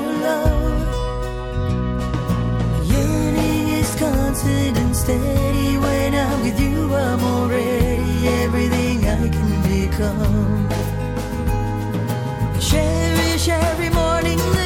your love. Yearning is constant and steady. When I'm with you, I'm already everything I can become. Cherish every morning.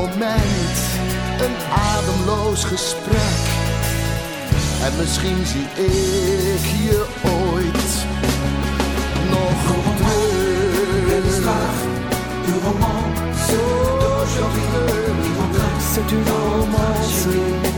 moment, een ademloos gesprek. En misschien zie ik je ooit nog terug. C'est une romance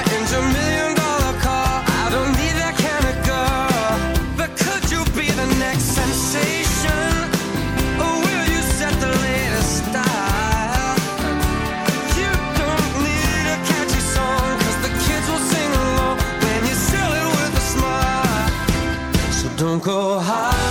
don't go higher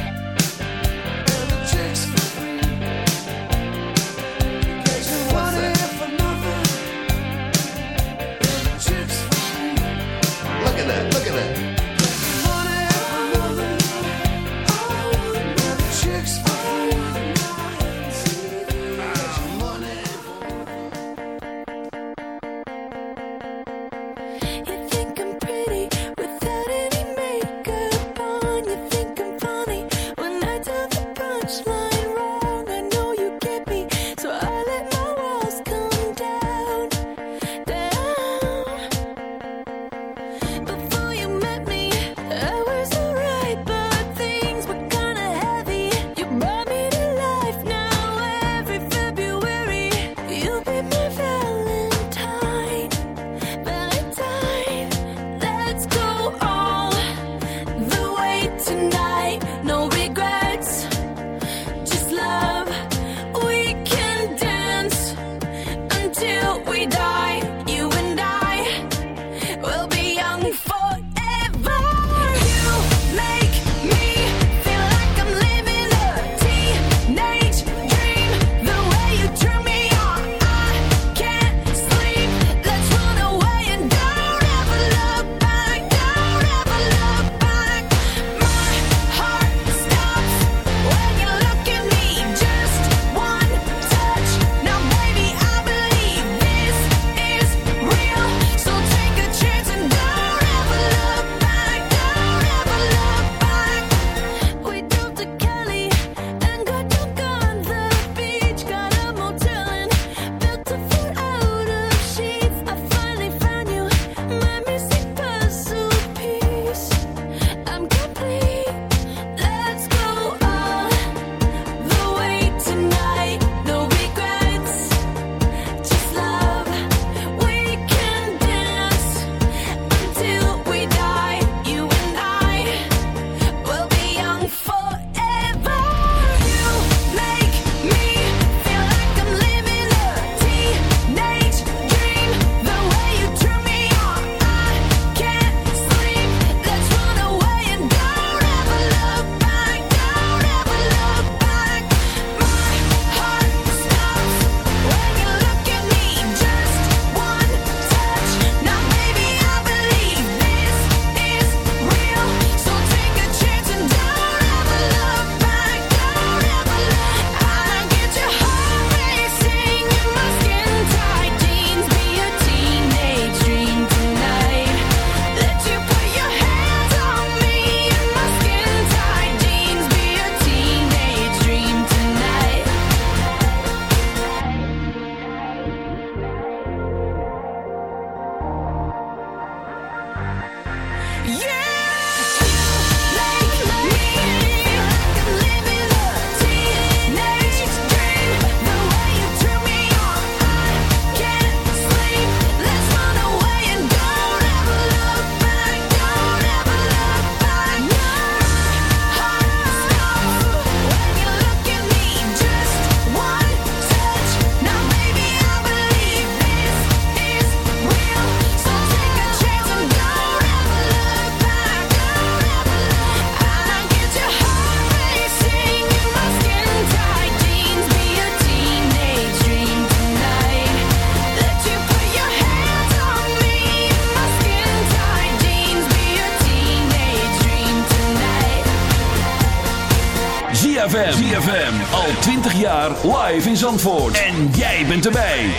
jaar live in Zandvoort. En jij bent erbij.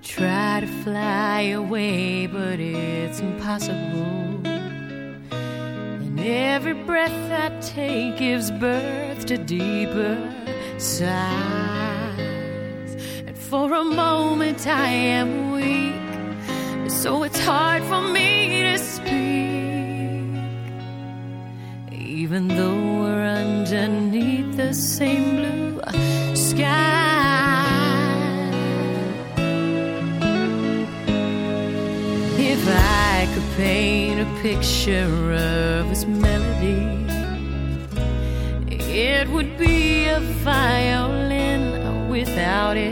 Try to fly away, but it's impossible. And every breath I take gives birth to deeper sigh for a moment I am weak, so it's hard for me to speak. Even though we're underneath the same blue sky, if I could paint a picture of this melody. It would be a violin without it.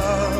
love.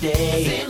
day,